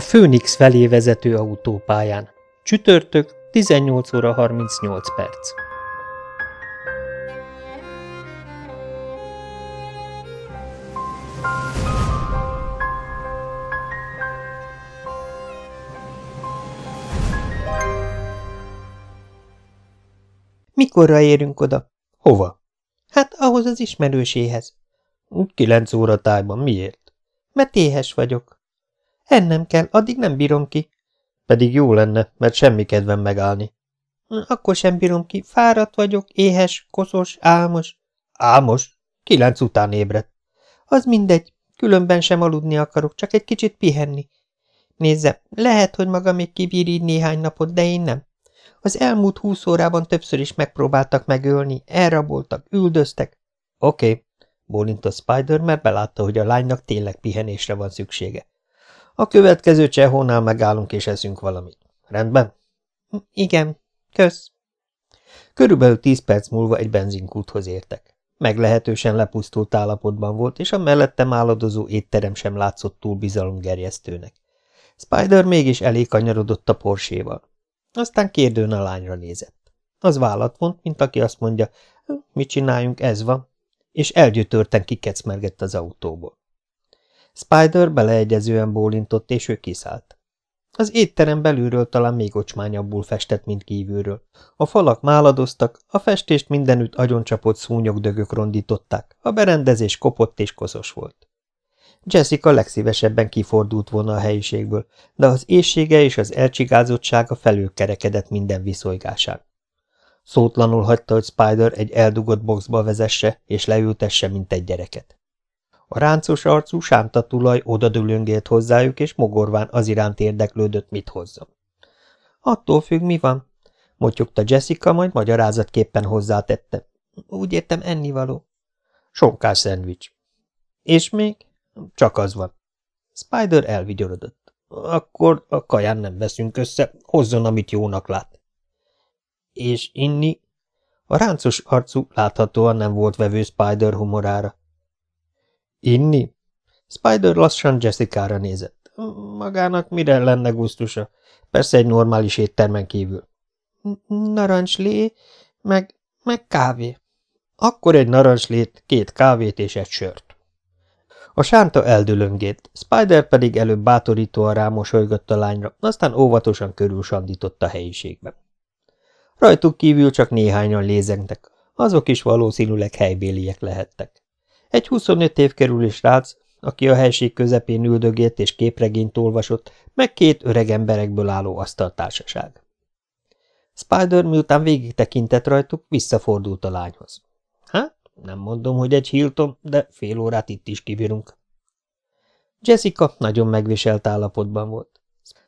A Phoenix felé vezető autópályán. Csütörtök, 18 óra 38 perc. Mikorra érünk oda? Hova? Hát ahhoz az ismerőséhez. Kilenc óra tájban. Miért? Mert éhes vagyok. Ennem kell, addig nem bírom ki. Pedig jó lenne, mert semmi kedvem megállni. Akkor sem bírom ki. Fáradt vagyok, éhes, koszos, álmos. Álmos? Kilenc után ébredt. Az mindegy. Különben sem aludni akarok, csak egy kicsit pihenni. Nézze, lehet, hogy maga még kibír így néhány napot, de én nem. Az elmúlt húsz órában többször is megpróbáltak megölni, elraboltak, üldöztek. Oké, okay, a Spider, mert belátta, hogy a lánynak tényleg pihenésre van szüksége. A következő csehónál megállunk és eszünk valamit. Rendben? Igen, kösz. Körülbelül tíz perc múlva egy benzinkúthoz értek. Meglehetősen lepusztult állapotban volt, és a mellettem álladozó étterem sem látszott túl bizalomgerjesztőnek. Spider mégis elég kanyarodott a porséval. Aztán kérdőn a lányra nézett. Az vállat vont, mint aki azt mondja, mit csináljunk, ez van, és elgyötörten kikecmergett az autóból. Spider beleegyezően bólintott, és ő kiszállt. Az étterem belülről talán még ocsmányabbul festett, mint kívülről. A falak máladoztak, a festést mindenütt agyoncsapott szúnyogdögök rondították, a berendezés kopott és koszos volt. Jessica legszívesebben kifordult volna a helyiségből, de az éjsége és az elcsigázottsága felülkerekedett minden viszolygásán. Szótlanul hagyta, hogy Spider egy eldugott boxba vezesse és leültesse, mint egy gyereket. A ráncos arcú sánta tulaj odadülöngélt hozzájuk, és mogorván az iránt érdeklődött, mit hozzon. Attól függ, mi van, motyogta Jessica, majd magyarázatképpen hozzátette. Úgy értem, ennivaló. Sonkás szendvics. És még? Csak az van. Spider elvigyorodott. Akkor a kaján nem veszünk össze, hozzon, amit jónak lát. És inni? A ráncos arcú láthatóan nem volt vevő Spider humorára. Inni? Spider lassan Jessica-ra nézett. Magának mire lenne gusztusa? Persze egy normális éttermen kívül. Narancslé, meg, meg kávé. Akkor egy narancslét, két kávét és egy sört. A sánta eldülöngét, Spider pedig előbb bátorítóan rámosolygott a lányra, aztán óvatosan körül sandított a helyiségben. Rajtuk kívül csak néhányan lézengtek, azok is valószínűleg helybéliek lehettek. Egy 25 év kerül rác, aki a helység közepén üldögélt és képregényt olvasott, meg két öreg emberekből álló asztaltársaság. Spider miután végig tekintett rajtuk, visszafordult a lányhoz. Hát, nem mondom, hogy egy Hilton, de fél órát itt is kibírunk. Jessica nagyon megviselt állapotban volt.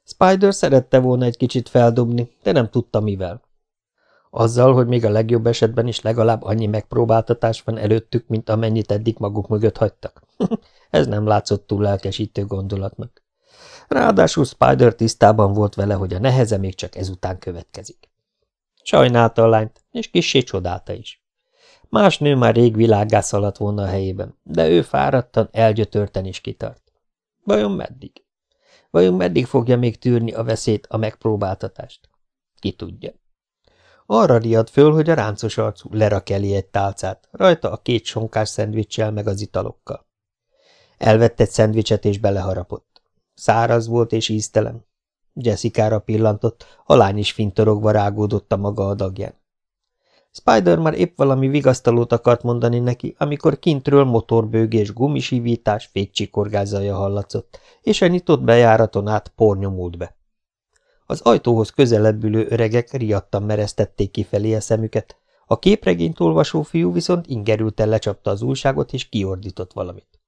Spider szerette volna egy kicsit feldobni, de nem tudta mivel. Azzal, hogy még a legjobb esetben is legalább annyi megpróbáltatás van előttük, mint amennyit eddig maguk mögött hagytak. Ez nem látszott túl lelkesítő gondolatnak. Ráadásul Spider tisztában volt vele, hogy a neheze még csak ezután következik. Sajnálta a lányt, és kissé csodálta is. Más nő már rég világgá szaladt volna a helyében, de ő fáradtan, elgyötörten is kitart. Vajon meddig? Vajon meddig fogja még tűrni a veszélyt, a megpróbáltatást? Ki tudja. Arra riadt föl, hogy a ráncos arcú lerak elé egy tálcát, rajta a két sonkás szendvicsel meg az italokkal. Elvett egy szendvicset és beleharapott. Száraz volt és íztelen. Jessica-ra pillantott, a lány is fintorogva rágódott a maga adagján. Spider már épp valami vigasztalót akart mondani neki, amikor kintről motorbőgés, gumisívítás, fékcsikorgázaja hallatszott, és a nyitott bejáraton át por nyomult be. Az ajtóhoz közelebb ülő öregek riadtan mereztették kifelé a szemüket, a képregényt olvasó fiú viszont ingerülten lecsapta az újságot, és kiordított valamit.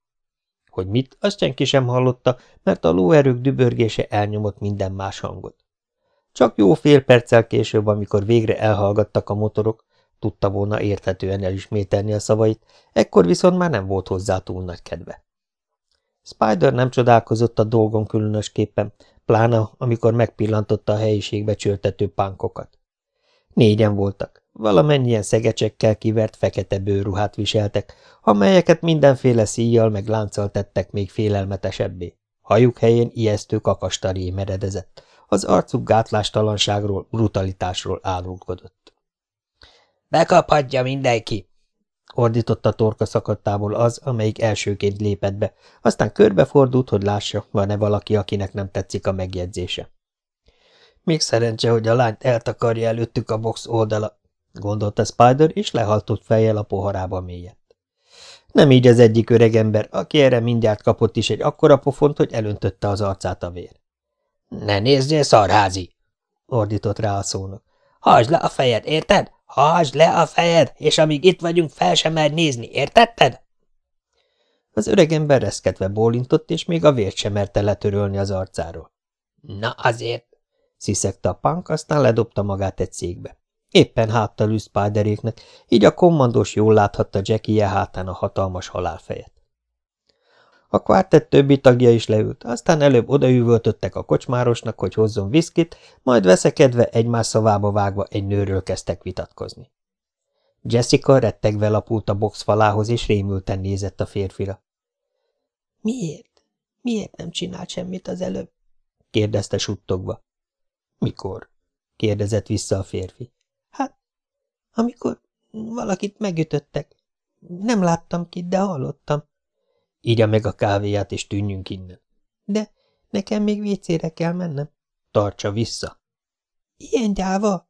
Hogy mit, azt senki sem hallotta, mert a lóerők dübörgése elnyomott minden más hangot. Csak jó fél perccel később, amikor végre elhallgattak a motorok, tudta volna érthetően elismételni a szavait, ekkor viszont már nem volt hozzá túl nagy kedve. Spider nem csodálkozott a dolgon különösképpen, plána amikor megpillantotta a helyiségbe csöltető pánkokat. Négyen voltak, valamennyien szegecsekkel kivert fekete bőrruhát viseltek, amelyeket mindenféle szíjjal meg lánccal tettek még félelmetesebbé. Hajuk helyén ijesztő kakastaré meredezett, az arcuk gátlástalanságról, brutalitásról árulkodott. – Bekaphatja mindenki! Ordította torka szakadtából az, amelyik elsőként lépett be, aztán körbefordult, hogy lássa, van-e valaki, akinek nem tetszik a megjegyzése. Még szerencse, hogy a lányt eltakarja előttük a box oldala, gondolta Spider, és lehaltott fejjel a poharába mélyett. Nem így az egyik öregember, aki erre mindjárt kapott is egy akkora pofont, hogy elöntötte az arcát a vér. – Ne nézzél, szarházi! – ordított rá a szónok. – Hajtsd le a fejed, érted? Hajtsd le a fejed, és amíg itt vagyunk, fel sem mer nézni, értetted? Az öregember reszketve bólintott, és még a vért sem merte letörölni az arcáról. – Na azért! – sziszegte a punk, aztán ledobta magát egy székbe. Éppen háttal ül Spideréknek, így a kommandós jól láthatta Jackie-je hátán a hatalmas halálfejet. A kvártett többi tagja is leült, aztán előbb odaüvöltöttek a kocsmárosnak, hogy hozzon viszkit, majd veszekedve egymás szavába vágva egy nőről kezdtek vitatkozni. Jessica rettegve lapult a box falához, és rémülten nézett a férfira. – Miért? Miért nem csinált semmit az előbb? – kérdezte suttogva. – Mikor? – kérdezett vissza a férfi. Hát, amikor valakit megütöttek. Nem láttam ki, de hallottam. Ígya meg a kávéját, és tűnjünk innen. De nekem még vécére kell mennem. Tartsa vissza. Ilyen gyáva?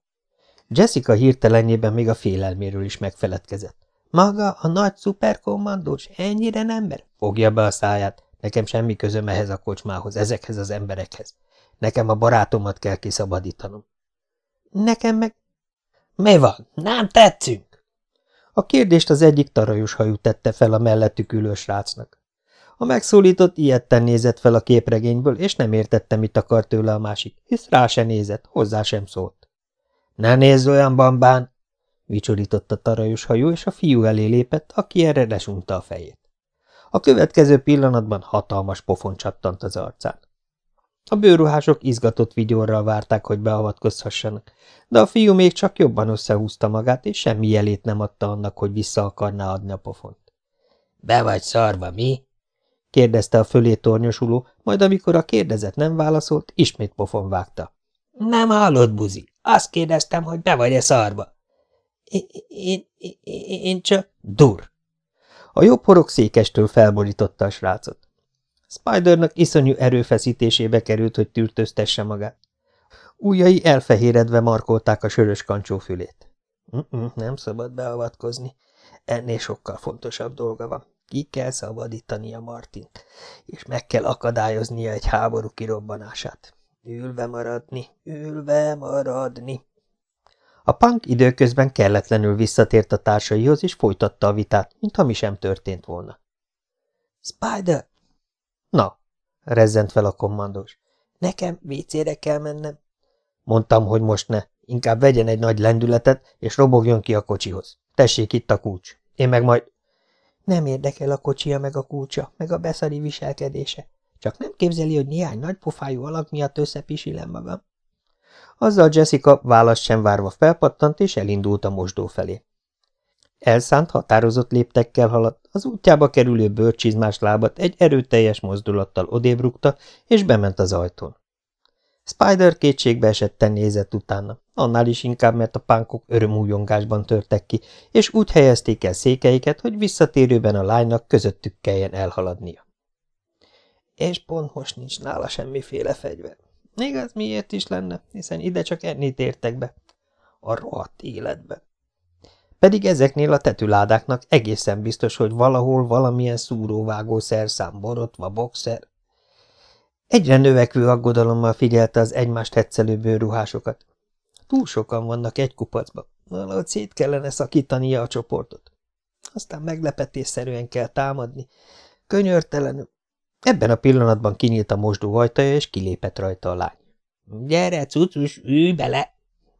Jessica hirtelenjében még a félelméről is megfeledkezett. Maga a nagy szuperkommandós ennyire ember? Fogja be a száját. Nekem semmi közöm ehhez a kocsmához, ezekhez az emberekhez. Nekem a barátomat kell kiszabadítanom. Nekem meg mi van? Nem tetszünk? A kérdést az egyik tarajos hajú tette fel a mellettük ülő srácnak. A megszólított ilyetten nézett fel a képregényből, és nem értette, mit akar tőle a másik, hisz rá se nézett, hozzá sem szólt. – Ne nézz olyan, bambán! – vicsorított a tarajos hajú, és a fiú elé lépett, aki erre lesunta a fejét. A következő pillanatban hatalmas pofon csattant az arcán. A bőruhások izgatott vigyorral várták, hogy beavatkozhassanak, de a fiú még csak jobban összehúzta magát, és semmi jelét nem adta annak, hogy vissza akarná adni a pofont. – Be vagy szarva, mi? – kérdezte a fölé tornyosuló, majd amikor a kérdezet nem válaszolt, ismét pofon vágta. – Nem hallod, buzi? Azt kérdeztem, hogy be vagy-e szarva. – Én, én, én csak... – Dur! A jobb horog székestől felborította a srácot. Spidernak iszonyú erőfeszítésébe került, hogy tűrtöztesse magát. Újjai elfehéredve markolták a sörös kancsó fülét. Mm -mm, nem szabad beavatkozni. Ennél sokkal fontosabb dolga van. Ki kell szabadítania Martint, és meg kell akadályoznia egy háború kirobbanását. Ülve maradni, ülve maradni. A punk időközben kelletlenül visszatért a társaihoz, és folytatta a vitát, mintha mi sem történt volna. – Spider, Na, rezzent fel a kommandós. Nekem vécére kell mennem. Mondtam, hogy most ne. Inkább vegyen egy nagy lendületet, és robogjon ki a kocsihoz. Tessék itt a kulcs. Én meg majd... Nem érdekel a kocsia meg a kulcsa, meg a beszari viselkedése. Csak nem képzeli, hogy néhány nagy pofájú alak miatt összepisilem magam. Azzal Jessica választ sem várva felpattant, és elindult a mosdó felé. Elszánt, határozott léptekkel haladt, az útjába kerülő bőrcsizmás lábat egy erőteljes mozdulattal odébrukta, és bement az ajtón. Spider kétségbe esetten nézett utána, annál is inkább, mert a pánkok örömújongásban törtek ki, és úgy helyezték el székeiket, hogy visszatérőben a lánynak közöttük kelljen elhaladnia. És pont most nincs nála semmiféle fegyver. Igaz, miért is lenne, hiszen ide csak ennyit értek be. A rohadt életbe. Pedig ezeknél a tetüládáknak egészen biztos, hogy valahol valamilyen szúróvágó szerszám, borotva, boxer. Egyre növekvő aggodalommal figyelte az egymást hetszelő bőruhásokat. Túl sokan vannak egy kupacba, valahogy szét kellene szakítania a csoportot. Aztán meglepetésszerűen kell támadni, könyörtelenül. Ebben a pillanatban kinyílt a mosdó ajtaja, és kilépett rajta a lány. – Gyere, cucus, ülj bele!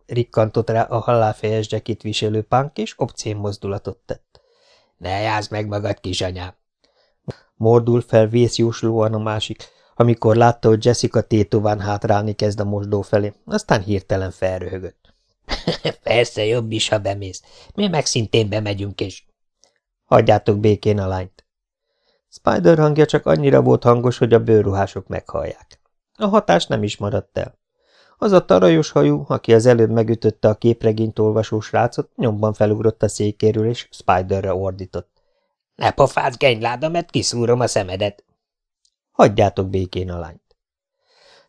rikkantott rá a halálfejes zsekit viselő pánk, és obcén mozdulatot tett. – Ne jársz meg magad, kisanyám! Mordul fel vészjóslóan a másik, amikor látta, hogy Jessica tétován hátrálni kezd a mosdó felé, aztán hirtelen felröhögött. – Persze, jobb is, ha bemész. Mi meg szintén bemegyünk, és... – Hagyjátok békén a lányt. Spider hangja csak annyira volt hangos, hogy a bőrruhások meghallják. A hatás nem is maradt el. Az a tarajos hajú, aki az előbb megütötte a képregényt olvasó srácot, nyomban felugrott a székéről, és Spiderre ordított. – Ne pofázz, genyláda, mert kiszúrom a szemedet! – Hagyjátok békén a lányt.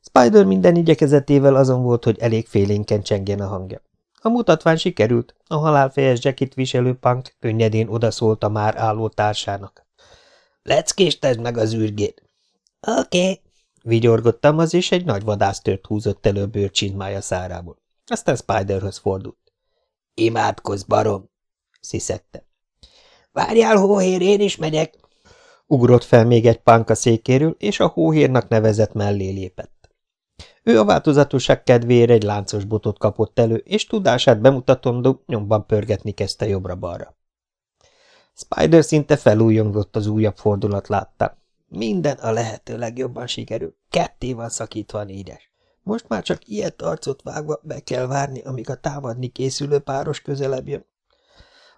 Spider minden igyekezetével azon volt, hogy elég félénken csengjen a hangja. A mutatvány sikerült, a halálfejes jackit viselő punk könnyedén odaszólt a már álló társának. – Leckéstesd meg az űrgét! – Oké! Okay. Vigyorgottam az, és egy nagy vadásztört húzott elő a bőrcsintmája szárából. Aztán Spiderhöz fordult. – Imádkozz, barom! – sziszegte. – Várjál, hóhér, én is megyek! Ugrott fel még egy pánk a székéről, és a hóhérnak nevezett mellé lépett. Ő a változatosság kedvéért egy láncos botot kapott elő, és tudását bemutatondó nyomban pörgetni kezdte jobbra-balra. Spider szinte felújongott az újabb fordulat látta. Minden a lehető legjobban sikerül. Ketté van szakítva négyes. Most már csak ilyet arcot vágva be kell várni, amíg a támadni készülő páros közelebb jön.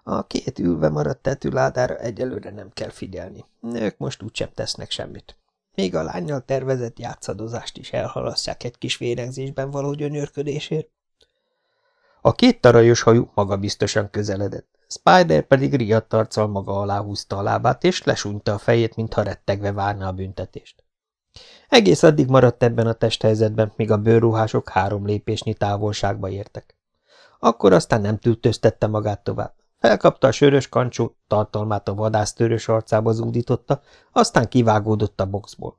A két ülve maradt tetőládára egyelőre nem kell figyelni. Ők most úgysem tesznek semmit. Még a lányjal tervezett játszadozást is elhalasztják egy kis vérengzésben való gyönyörködésért. A két tarajos hajú magabiztosan közeledett, Spider pedig riadt arccal maga alá húzta a lábát, és lesúnyta a fejét, mintha rettegve várna a büntetést. Egész addig maradt ebben a testhelyzetben, míg a bőrruhások három lépésnyi távolságba értek. Akkor aztán nem tültöztette magát tovább. Felkapta a sörös kancsót, tartalmát a vadásztörös arcába zúdította, aztán kivágódott a boxból.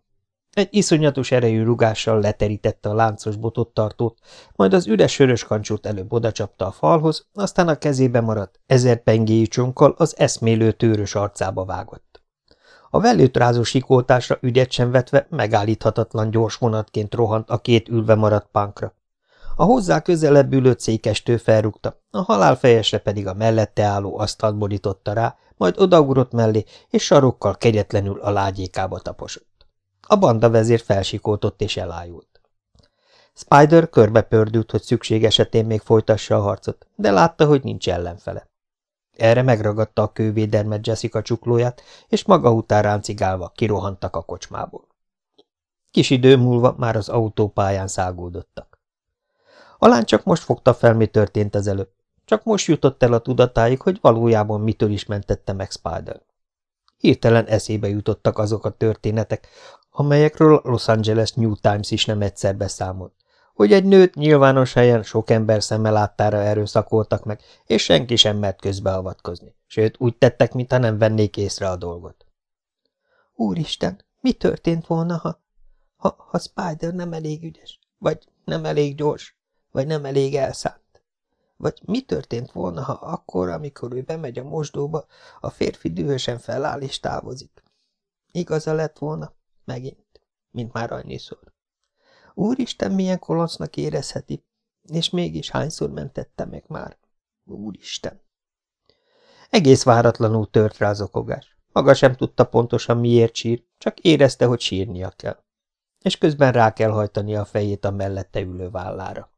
Egy iszonyatos erejű rugással leterítette a láncos botot tartót, majd az üres sörös kancsót előbb odacsapta a falhoz, aztán a kezébe maradt, ezer pengéjű csonkkal az eszmélő tőrös arcába vágott. A velőt sikoltásra ügyet sem vetve megállíthatatlan gyors vonatként rohant a két ülve maradt pánkra. A hozzá közelebb ülő székestő felrúgta, a halálfejesre pedig a mellette álló asztalt borította rá, majd odaugrott mellé, és sarokkal kegyetlenül a lágyékába taposott. A banda vezér felsikoltott és elájult. Spider körbe pördült, hogy szükség esetén még folytassa a harcot, de látta, hogy nincs ellenfele. Erre megragadta a kővédermet Jessica csuklóját, és maga után ráncigálva kirohantak a kocsmából. Kis idő múlva már az autópályán szágódottak. A lány csak most fogta fel, mi történt az előbb. Csak most jutott el a tudatáig, hogy valójában mitől is mentette meg Spider. Hirtelen eszébe jutottak azok a történetek, amelyekről Los Angeles New Times is nem egyszer beszámolt, hogy egy nőt nyilvános helyen sok ember szemmel láttára erőszakoltak meg, és senki sem mert közbeavatkozni, sőt úgy tettek, mintha nem vennék észre a dolgot. Úristen, mi történt volna, ha, ha, ha Spider nem elég ügyes, vagy nem elég gyors? Vagy nem elég elszánt? Vagy mi történt volna, ha akkor, amikor ő bemegy a mosdóba, a férfi dühösen feláll és távozik? Igaza lett volna, megint, mint már annyiszor. Úristen, milyen koloncnak érezheti, és mégis hányszor mentette meg már. Úristen! Egész váratlanul tört rá az okogás. Maga sem tudta pontosan miért sír, csak érezte, hogy sírnia kell. És közben rá kell hajtani a fejét a mellette ülő vállára.